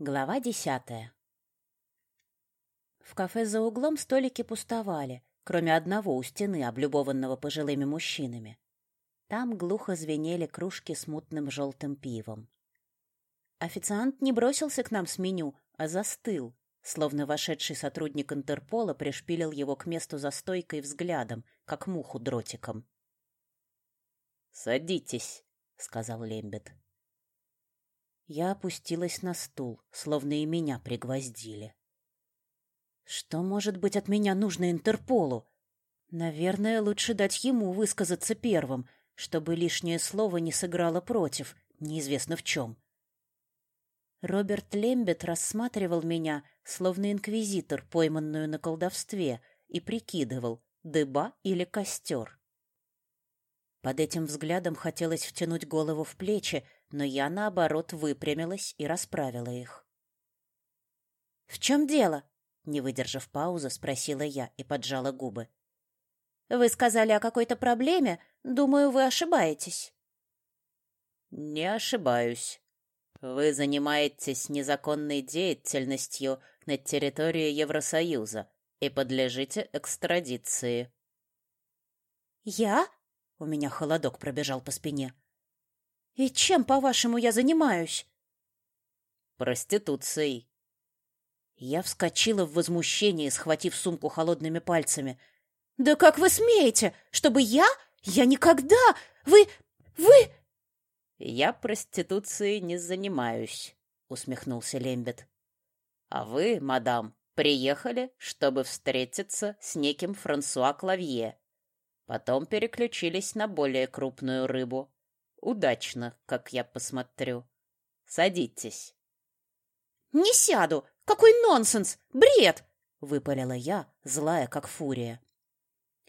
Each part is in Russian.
Глава десятая. В кафе за углом столики пустовали, кроме одного у стены, облюбованного пожилыми мужчинами. Там глухо звенели кружки с мутным желтым пивом. Официант не бросился к нам с меню, а застыл, словно вошедший сотрудник Интерпола пришпилил его к месту за стойкой взглядом, как муху дротиком. «Садитесь», — сказал Лембет. Я опустилась на стул, словно и меня пригвоздили. Что может быть от меня нужно Интерполу? Наверное, лучше дать ему высказаться первым, чтобы лишнее слово не сыграло против, неизвестно в чем. Роберт Лембет рассматривал меня, словно инквизитор, пойманную на колдовстве, и прикидывал, дыба или костер. Под этим взглядом хотелось втянуть голову в плечи, но я, наоборот, выпрямилась и расправила их. «В чем дело?» — не выдержав паузы, спросила я и поджала губы. «Вы сказали о какой-то проблеме? Думаю, вы ошибаетесь». «Не ошибаюсь. Вы занимаетесь незаконной деятельностью на территории Евросоюза и подлежите экстрадиции». «Я?» — у меня холодок пробежал по спине. И чем, по-вашему, я занимаюсь? Проституцией. Я вскочила в возмущении, схватив сумку холодными пальцами. Да как вы смеете? Чтобы я? Я никогда! Вы... вы... Я проституцией не занимаюсь, усмехнулся Лембет. А вы, мадам, приехали, чтобы встретиться с неким Франсуа Клавье. Потом переключились на более крупную рыбу. Удачно, как я посмотрю. Садитесь. Не сяду. Какой нонсенс! Бред! выпалила я, злая как фурия.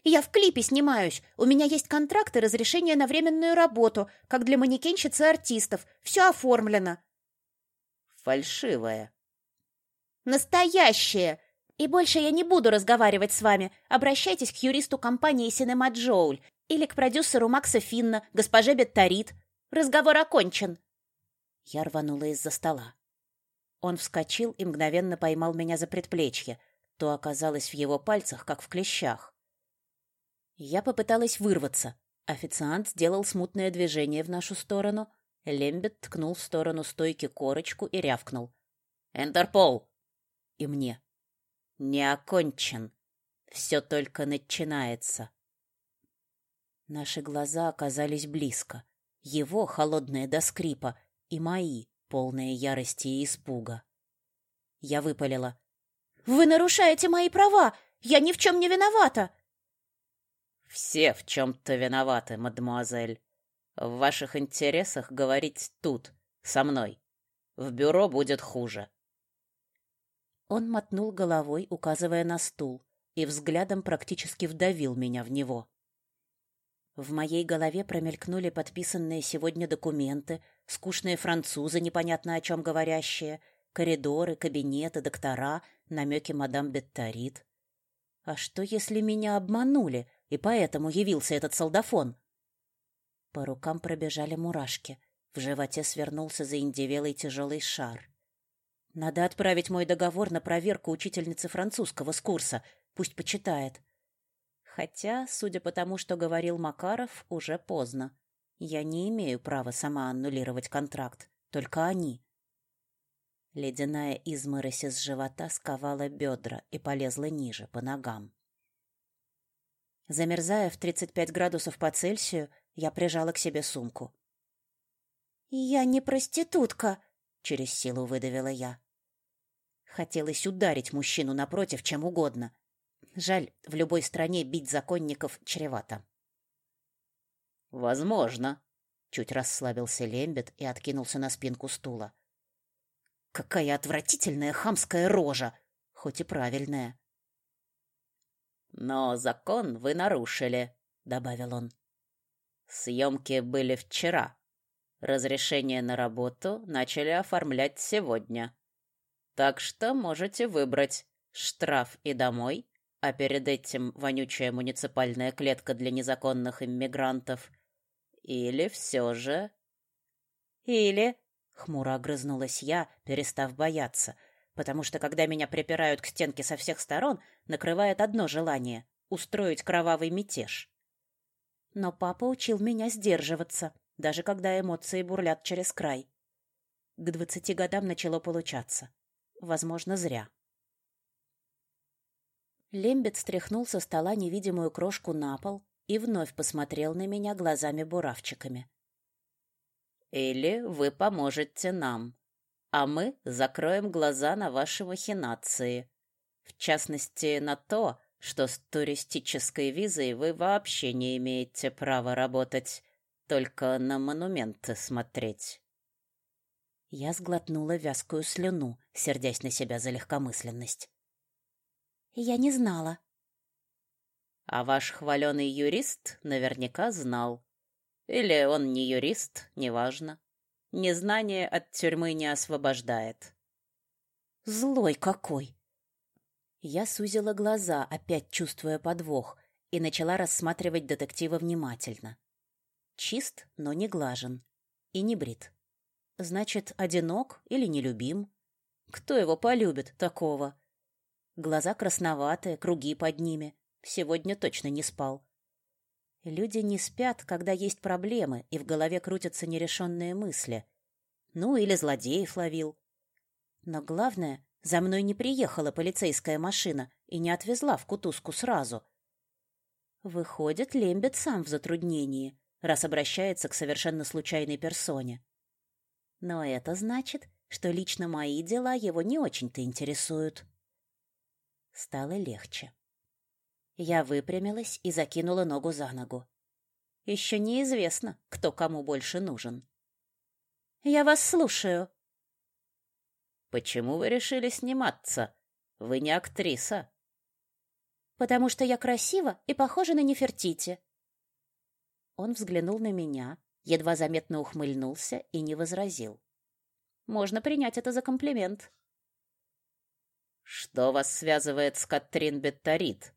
Я в клипе снимаюсь. У меня есть контракт и разрешение на временную работу, как для манекенщицы артистов. Все оформлено. Фальшивая. Настоящее. И больше я не буду разговаривать с вами. Обращайтесь к юристу компании Cinema Joule или к продюсеру Макса Финна, госпоже Бетторит. Разговор окончен. Я рванула из-за стола. Он вскочил и мгновенно поймал меня за предплечье. То оказалось в его пальцах, как в клещах. Я попыталась вырваться. Официант сделал смутное движение в нашу сторону. Лембет ткнул в сторону стойки корочку и рявкнул. «Интерпол!» И мне. «Не окончен. Все только начинается». Наши глаза оказались близко. Его, холодные до скрипа, и мои, полные ярости и испуга. Я выпалила. «Вы нарушаете мои права! Я ни в чем не виновата!» «Все в чем-то виноваты, мадемуазель. В ваших интересах говорить тут, со мной. В бюро будет хуже». Он мотнул головой, указывая на стул, и взглядом практически вдавил меня в него. В моей голове промелькнули подписанные сегодня документы, скучные французы, непонятно о чем говорящие, коридоры, кабинеты, доктора, намеки мадам Бетторит. А что, если меня обманули, и поэтому явился этот солдафон? По рукам пробежали мурашки. В животе свернулся заиндевелый тяжелый шар. Надо отправить мой договор на проверку учительницы французского с курса. Пусть почитает. Хотя, судя по тому, что говорил Макаров, уже поздно. Я не имею права сама аннулировать контракт, только они. Ледяная изморозь из живота сковала бедра и полезла ниже, по ногам. Замерзая в 35 градусов по Цельсию, я прижала к себе сумку. «Я не проститутка», — через силу выдавила я. Хотелось ударить мужчину напротив чем угодно, Жаль, в любой стране бить законников чревато. Возможно, чуть расслабился Лембет и откинулся на спинку стула. Какая отвратительная хамская рожа, хоть и правильная. Но закон вы нарушили, добавил он. Съемки были вчера. Разрешение на работу начали оформлять сегодня. Так что можете выбрать штраф и домой а перед этим вонючая муниципальная клетка для незаконных иммигрантов. Или все же... Или... Хмуро огрызнулась я, перестав бояться, потому что когда меня припирают к стенке со всех сторон, накрывает одно желание — устроить кровавый мятеж. Но папа учил меня сдерживаться, даже когда эмоции бурлят через край. К двадцати годам начало получаться. Возможно, зря. Лембет стряхнул со стола невидимую крошку на пол и вновь посмотрел на меня глазами-буравчиками. «Или вы поможете нам, а мы закроем глаза на ваши махинации. В частности, на то, что с туристической визой вы вообще не имеете права работать, только на монументы смотреть». Я сглотнула вязкую слюну, сердясь на себя за легкомысленность. Я не знала. А ваш хваленый юрист наверняка знал. Или он не юрист, неважно. Незнание от тюрьмы не освобождает. Злой какой! Я сузила глаза, опять чувствуя подвох, и начала рассматривать детектива внимательно. Чист, но не глажен. И не брит. Значит, одинок или нелюбим? Кто его полюбит, такого? Глаза красноватые, круги под ними. Сегодня точно не спал. Люди не спят, когда есть проблемы, и в голове крутятся нерешенные мысли. Ну, или злодеев ловил. Но главное, за мной не приехала полицейская машина и не отвезла в кутузку сразу. Выходит, Лембет сам в затруднении, раз обращается к совершенно случайной персоне. Но это значит, что лично мои дела его не очень-то интересуют. Стало легче. Я выпрямилась и закинула ногу за ногу. Еще неизвестно, кто кому больше нужен. «Я вас слушаю». «Почему вы решили сниматься? Вы не актриса». «Потому что я красива и похожа на Нефертити». Он взглянул на меня, едва заметно ухмыльнулся и не возразил. «Можно принять это за комплимент». Что вас связывает с Катрин Бетторит?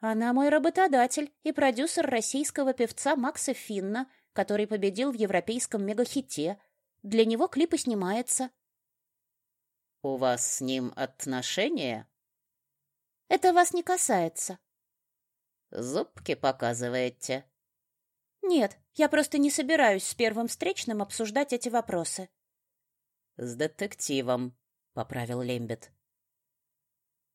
Она мой работодатель и продюсер российского певца Макса Финна, который победил в европейском мегахите. Для него клип и снимается. У вас с ним отношения? Это вас не касается. Зубки показываете? Нет, я просто не собираюсь с первым встречным обсуждать эти вопросы. С детективом, — поправил Лембет.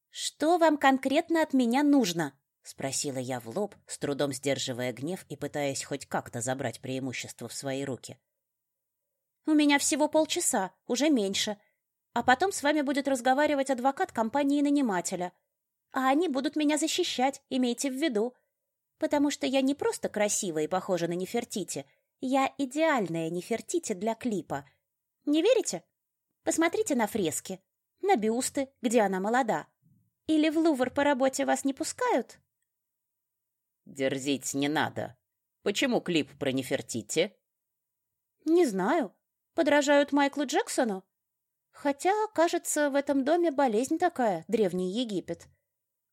«Что вам конкретно от меня нужно?» — спросила я в лоб, с трудом сдерживая гнев и пытаясь хоть как-то забрать преимущество в свои руки. «У меня всего полчаса, уже меньше. А потом с вами будет разговаривать адвокат компании-нанимателя. А они будут меня защищать, имейте в виду. Потому что я не просто красивая и похожа на Нефертити. Я идеальная Нефертити для клипа. Не верите?» Посмотрите на фрески, на бюсты, где она молода. Или в Лувр по работе вас не пускают? Дерзить не надо. Почему клип про Нефертити? Не знаю. Подражают Майклу Джексону? Хотя, кажется, в этом доме болезнь такая, Древний Египет.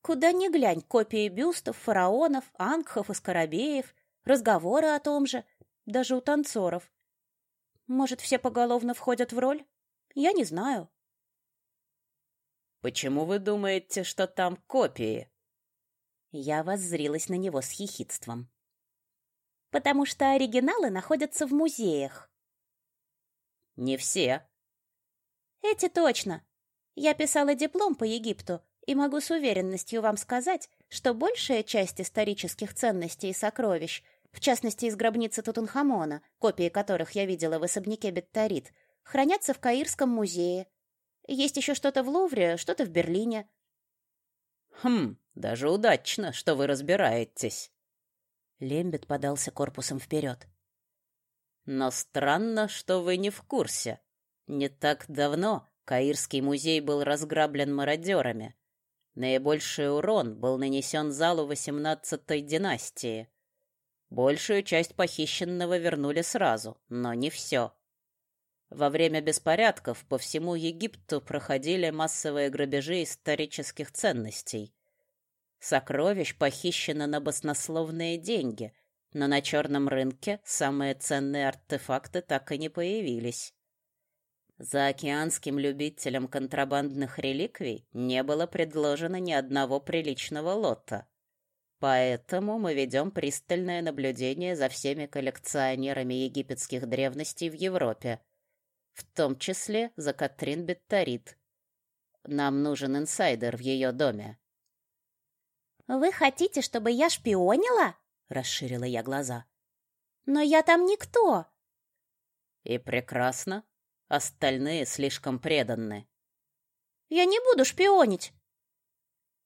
Куда ни глянь, копии бюстов, фараонов, ангхов и скоробеев, разговоры о том же, даже у танцоров. Может, все поголовно входят в роль? Я не знаю. Почему вы думаете, что там копии? Я воззрилась на него с хихидством. Потому что оригиналы находятся в музеях. Не все. Эти точно. Я писала диплом по Египту и могу с уверенностью вам сказать, что большая часть исторических ценностей и сокровищ, в частности из гробницы Тутанхамона, копии которых я видела в особняке Бетторит, хранятся в Каирском музее. Есть еще что-то в Лувре, что-то в Берлине. Хм, даже удачно, что вы разбираетесь. Лембет подался корпусом вперед. Но странно, что вы не в курсе. Не так давно Каирский музей был разграблен мародерами. Наибольший урон был нанесен залу XVIII династии. Большую часть похищенного вернули сразу, но не все. Во время беспорядков по всему Египту проходили массовые грабежи исторических ценностей. Сокровищ похищено на баснословные деньги, но на черном рынке самые ценные артефакты так и не появились. За океанским любителям контрабандных реликвий не было предложено ни одного приличного лота. Поэтому мы ведем пристальное наблюдение за всеми коллекционерами египетских древностей в Европе, в том числе за Катрин Бетторит. Нам нужен инсайдер в ее доме. «Вы хотите, чтобы я шпионила?» — расширила я глаза. «Но я там никто!» «И прекрасно. Остальные слишком преданы». «Я не буду шпионить!»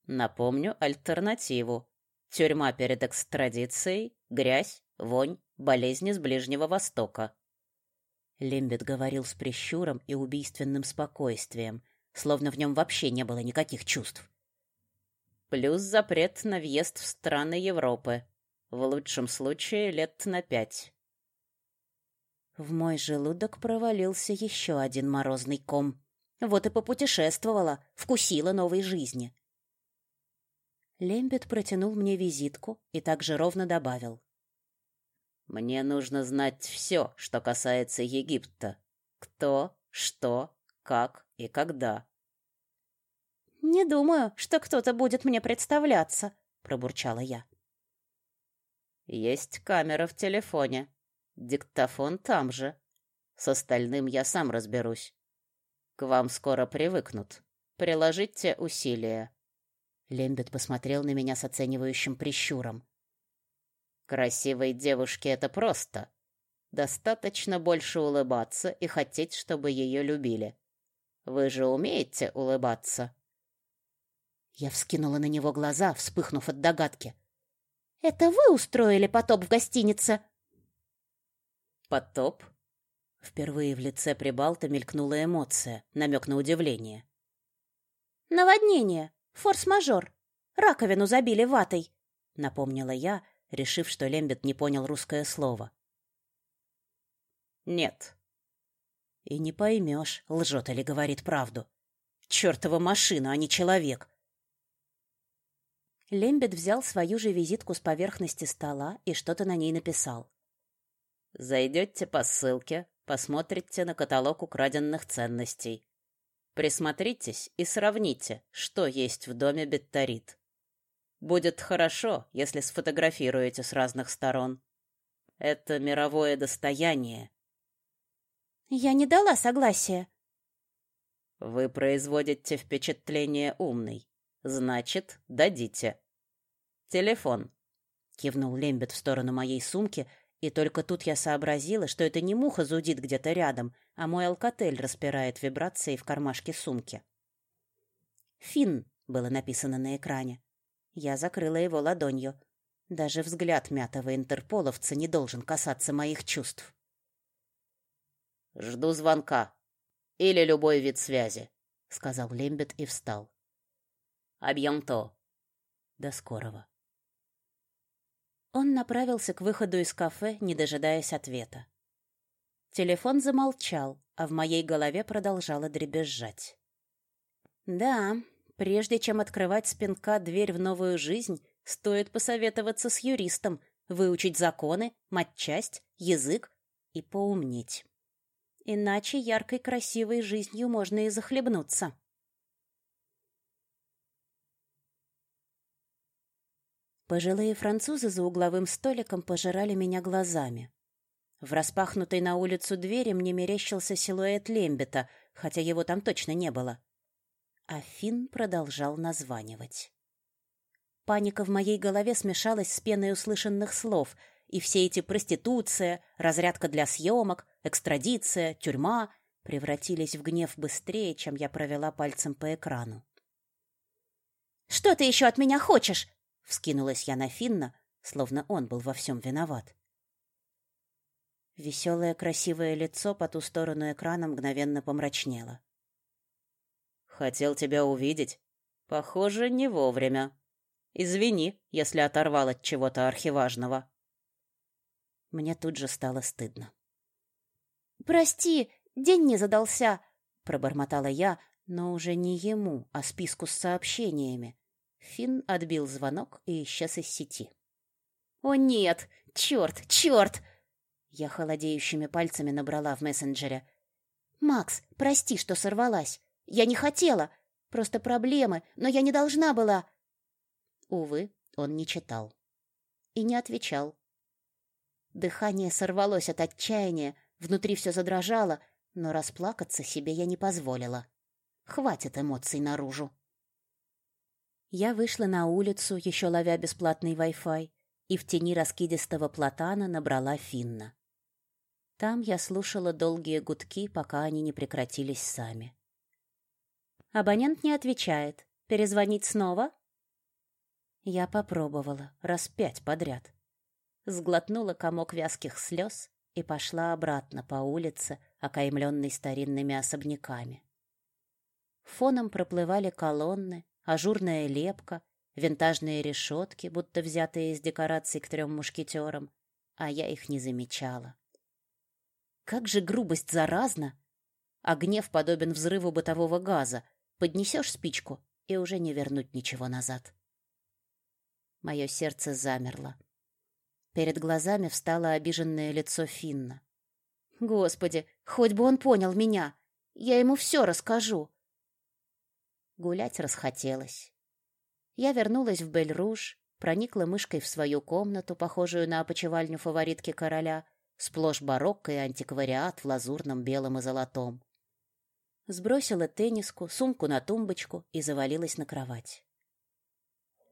Напомню альтернативу. Тюрьма перед экстрадицией, грязь, вонь, болезни с Ближнего Востока. Лембет говорил с прищуром и убийственным спокойствием, словно в нем вообще не было никаких чувств. Плюс запрет на въезд в страны Европы. В лучшем случае лет на пять. В мой желудок провалился еще один морозный ком. Вот и попутешествовала, вкусила новой жизни. Лембет протянул мне визитку и также ровно добавил. «Мне нужно знать все, что касается Египта. Кто, что, как и когда». «Не думаю, что кто-то будет мне представляться», — пробурчала я. «Есть камера в телефоне. Диктофон там же. С остальным я сам разберусь. К вам скоро привыкнут. Приложите усилия. Лембет посмотрел на меня с оценивающим прищуром. Красивой девушке это просто. Достаточно больше улыбаться и хотеть, чтобы ее любили. Вы же умеете улыбаться. Я вскинула на него глаза, вспыхнув от догадки. Это вы устроили потоп в гостинице? Потоп? Впервые в лице Прибалта мелькнула эмоция, намек на удивление. Наводнение. Форс-мажор. Раковину забили ватой, напомнила я, решив, что Лембет не понял русское слово. Нет. И не поймешь, лжет или говорит правду. Чертова машина, а не человек. Лембет взял свою же визитку с поверхности стола и что-то на ней написал. Зайдете по ссылке, посмотрите на каталог украденных ценностей. Присмотритесь и сравните, что есть в доме Бетторит. Будет хорошо, если сфотографируете с разных сторон. Это мировое достояние. Я не дала согласия. Вы производите впечатление умный. Значит, дадите. Телефон. Кивнул Лембет в сторону моей сумки, и только тут я сообразила, что это не муха зудит где-то рядом, а мой алкотель распирает вибрации в кармашке сумки. «Фин» было написано на экране. Я закрыла его ладонью. Даже взгляд мятого интерполовца не должен касаться моих чувств. «Жду звонка. Или любой вид связи», — сказал Лембет и встал. «Абьянто». «До скорого». Он направился к выходу из кафе, не дожидаясь ответа. Телефон замолчал, а в моей голове продолжало дребезжать. Да, прежде чем открывать с пинка дверь в новую жизнь, стоит посоветоваться с юристом, выучить законы, матчасть, язык и поумнеть. Иначе яркой красивой жизнью можно и захлебнуться. Пожилые французы за угловым столиком пожирали меня глазами. В распахнутой на улицу двери мне мерещился силуэт Лембета, хотя его там точно не было. А Финн продолжал названивать. Паника в моей голове смешалась с пеной услышанных слов, и все эти проституция, разрядка для съемок, экстрадиция, тюрьма превратились в гнев быстрее, чем я провела пальцем по экрану. «Что ты еще от меня хочешь?» Вскинулась я на Финна, словно он был во всем виноват. Веселое красивое лицо по ту сторону экрана мгновенно помрачнело. «Хотел тебя увидеть. Похоже, не вовремя. Извини, если оторвал от чего-то архиважного». Мне тут же стало стыдно. «Прости, день не задался», — пробормотала я, но уже не ему, а списку с сообщениями, Финн отбил звонок и исчез из сети. «О нет, Черт, черт! Я холодеющими пальцами набрала в мессенджере. «Макс, прости, что сорвалась. Я не хотела. Просто проблемы, но я не должна была...» Увы, он не читал. И не отвечал. Дыхание сорвалось от отчаяния, внутри все задрожало, но расплакаться себе я не позволила. Хватит эмоций наружу. Я вышла на улицу, еще ловя бесплатный Wi-Fi, и в тени раскидистого платана набрала Финна. Там я слушала долгие гудки, пока они не прекратились сами. Абонент не отвечает. Перезвонить снова? Я попробовала, раз пять подряд. Сглотнула комок вязких слез и пошла обратно по улице, окаймленной старинными особняками. Фоном проплывали колонны, ажурная лепка, винтажные решетки, будто взятые из декораций к трем мушкетерам, а я их не замечала. Как же грубость заразна! А гнев подобен взрыву бытового газа. Поднесешь спичку, и уже не вернуть ничего назад. Мое сердце замерло. Перед глазами встало обиженное лицо Финна. Господи, хоть бы он понял меня. Я ему все расскажу. Гулять расхотелось. Я вернулась в Бель-Руж, проникла мышкой в свою комнату, похожую на опочивальню фаворитки короля, Сплошь барокко и антиквариат в лазурном белом и золотом. Сбросила тенниску, сумку на тумбочку и завалилась на кровать.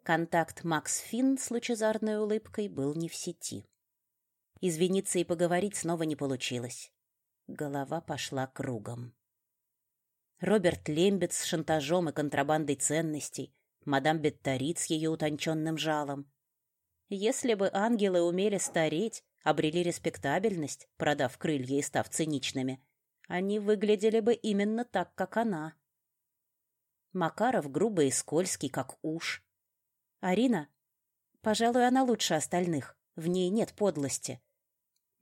Контакт Макс Финн с лучезарной улыбкой был не в сети. Извиниться и поговорить снова не получилось. Голова пошла кругом. Роберт Лембет с шантажом и контрабандой ценностей, мадам Бетторит с ее утонченным жалом. Если бы ангелы умели стареть, обрели респектабельность, продав крылья и став циничными, они выглядели бы именно так, как она. Макаров грубый и скользкий, как уж. Арина, пожалуй, она лучше остальных, в ней нет подлости.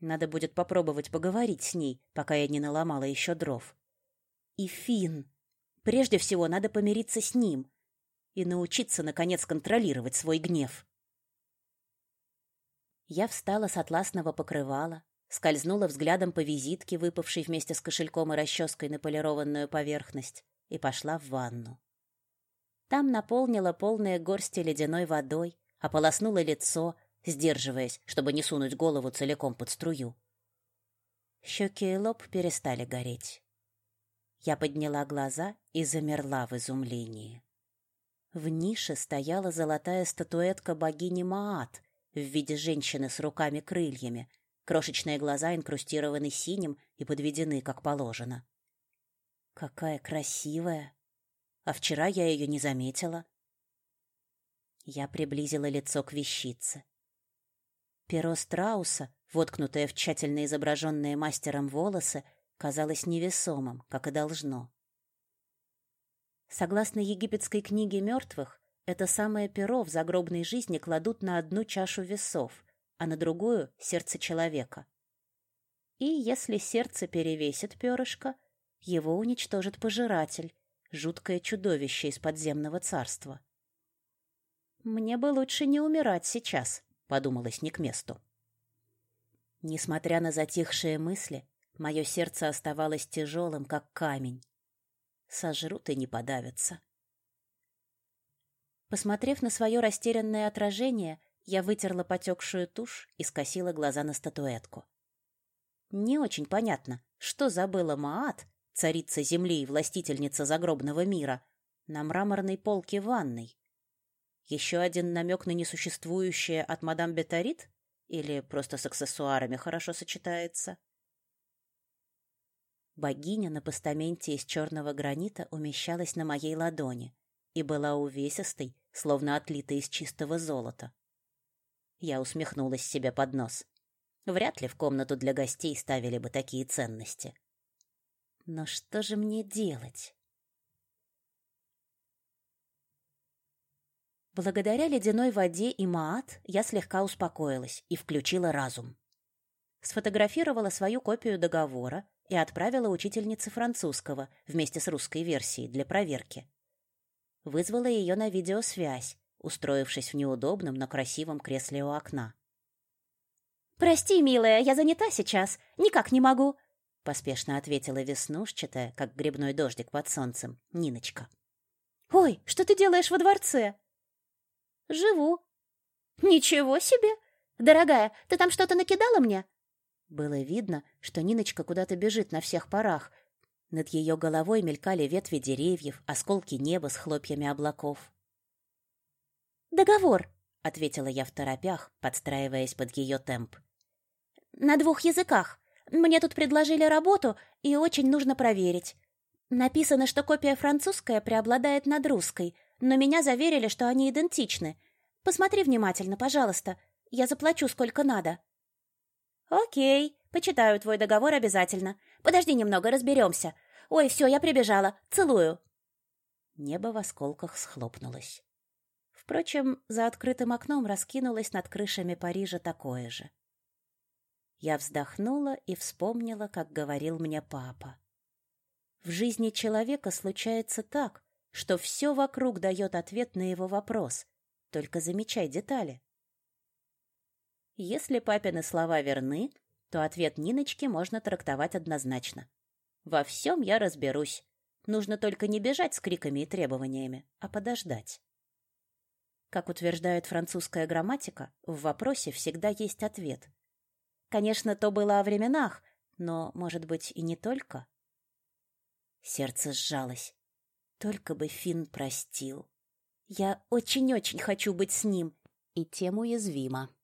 Надо будет попробовать поговорить с ней, пока я не наломала еще дров. И Фин. Прежде всего, надо помириться с ним и научиться, наконец, контролировать свой гнев. Я встала с атласного покрывала, скользнула взглядом по визитке, выпавшей вместе с кошельком и расческой на полированную поверхность, и пошла в ванну. Там наполнила полные горсти ледяной водой, ополоснула лицо, сдерживаясь, чтобы не сунуть голову целиком под струю. Щеки и лоб перестали гореть. Я подняла глаза и замерла в изумлении. В нише стояла золотая статуэтка богини Маат в виде женщины с руками-крыльями. Крошечные глаза инкрустированы синим и подведены, как положено. Какая красивая! А вчера я ее не заметила. Я приблизила лицо к вещице. Перо страуса, воткнутое в тщательно изображенные мастером волосы, казалось невесомым, как и должно. Согласно египетской книге мертвых, это самое перо в загробной жизни кладут на одну чашу весов, а на другую — сердце человека. И если сердце перевесит перышко, его уничтожит пожиратель, жуткое чудовище из подземного царства. «Мне бы лучше не умирать сейчас», — подумалось не к месту. Несмотря на затихшие мысли, мое сердце оставалось тяжелым, как камень. Сожрут и не подавятся. Посмотрев на свое растерянное отражение, я вытерла потекшую тушь и скосила глаза на статуэтку. Не очень понятно, что забыла Маат, царица земли и властительница загробного мира, на мраморной полке ванной. Еще один намек на несуществующее от мадам Бетарит? Или просто с аксессуарами хорошо сочетается? Богиня на постаменте из черного гранита умещалась на моей ладони — и была увесистой, словно отлита из чистого золота. Я усмехнулась себе под нос. Вряд ли в комнату для гостей ставили бы такие ценности. Но что же мне делать? Благодаря ледяной воде и маат я слегка успокоилась и включила разум. Сфотографировала свою копию договора и отправила учительнице французского вместе с русской версией для проверки вызвала ее на видеосвязь, устроившись в неудобном, но красивом кресле у окна. «Прости, милая, я занята сейчас. Никак не могу», — поспешно ответила веснушчатая, как грибной дождик под солнцем, Ниночка. «Ой, что ты делаешь во дворце?» «Живу». «Ничего себе! Дорогая, ты там что-то накидала мне?» Было видно, что Ниночка куда-то бежит на всех парах. Над ее головой мелькали ветви деревьев, осколки неба с хлопьями облаков. «Договор», — ответила я в торопях, подстраиваясь под ее темп. «На двух языках. Мне тут предложили работу, и очень нужно проверить. Написано, что копия французская преобладает над русской, но меня заверили, что они идентичны. Посмотри внимательно, пожалуйста. Я заплачу сколько надо». «Окей, почитаю твой договор обязательно. Подожди немного, разберемся. Ой, все, я прибежала. Целую». Небо в осколках схлопнулось. Впрочем, за открытым окном раскинулось над крышами Парижа такое же. Я вздохнула и вспомнила, как говорил мне папа. В жизни человека случается так, что все вокруг дает ответ на его вопрос, только замечай детали. Если папины слова верны, то ответ Ниночки можно трактовать однозначно. Во всем я разберусь. Нужно только не бежать с криками и требованиями, а подождать. Как утверждает французская грамматика, в вопросе всегда есть ответ. Конечно, то было о временах, но, может быть, и не только. Сердце сжалось. Только бы Финн простил. Я очень-очень хочу быть с ним, и тем уязвима.